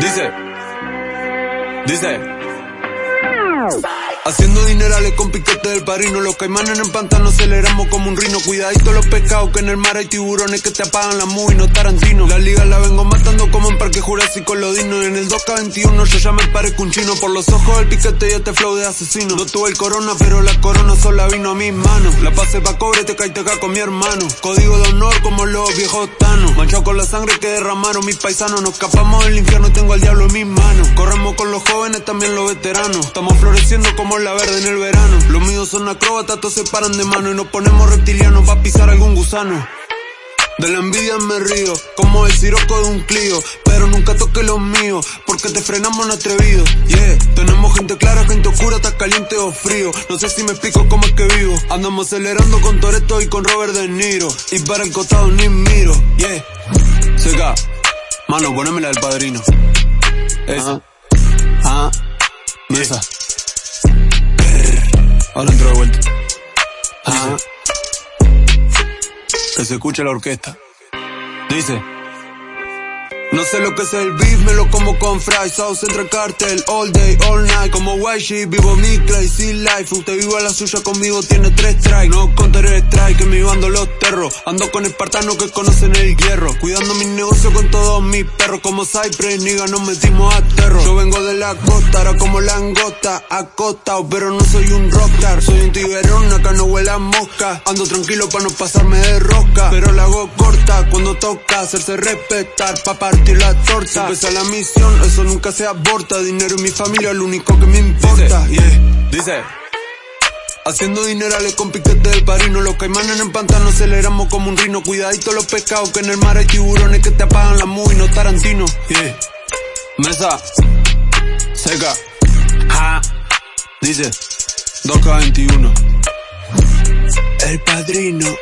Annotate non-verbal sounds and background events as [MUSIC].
Dice, dice. Haciendo dinerales con piquete del parino Los caimanes en el pantano aceleramos como un rino. Cuidadito los pescados que en el mar hay tiburones Que te apagan la movie, no Tarantino. La liga la vengo matando como en Parque Jurásico Lodino. En el 2K21 yo ya me parezco un chino. Por los ojos del piquete y este flow de asesino. No tuve el corona pero la corona sola vino a mis manos. La pasé pa' cobre, te caí te con mi hermano. Código de honor como los viejos tanos. Manchado con la sangre que derramaron mis paisanos. Nos escapamos del infierno, tengo al diablo en mis manos. Corremos con los jóvenes, también los veteranos. Estamos floreciendo como la verde en el verano. Los míos son acróbatas, todos se paran de mano y nos ponemos reptilianos pa' pisar algún gusano. De la envidia me río, como el siroco de un clío Pero nunca toque los míos, porque te frenamos en atrevido. Yeah, tenemos gente clara, gente oscura, está caliente o frío. No sé si me explico cómo es que vivo. Andamos acelerando con Toreto y con Robert De Niro Y para el costado ni miro, yeah. Seca, mano, ponémela del padrino. Esa, ah, mesa Ahora entro de vuelta. Ah. Que se escuche la orquesta. Dice. No sé lo que es el beef, me lo como con fries, sauce entre cartel, all day, all night, como white vivo mi crazy life, usted viva la suya conmigo, tiene tres strikes, no contaré strike, que mi los terros, ando con espartanos que conocen el hierro, cuidando mi negocio con todos mis perros, como Cypress, niga, nos metimos a terror, yo vengo de la costa, ahora como langota, acostado, pero no soy un rockstar, soy un tiburón, acá no huele a mosca, ando tranquilo para no pasarme de rosca, pero la hago corta, cuando toca hacerse respetar, papá la torta. Empieza la misión, eso nunca se aborta. Dinero y mi familia, lo único que me importa. Dice, dice. Haciendo dinerales con piquete del parino Los caimanes en pantano aceleramos como un rino. Cuidadito los pescados que en el mar hay tiburones Que te apagan la movie, no Tarantino. Yeah. Mesa. Seca. Ja. Dice 2K21 El padrino [LAUGHS]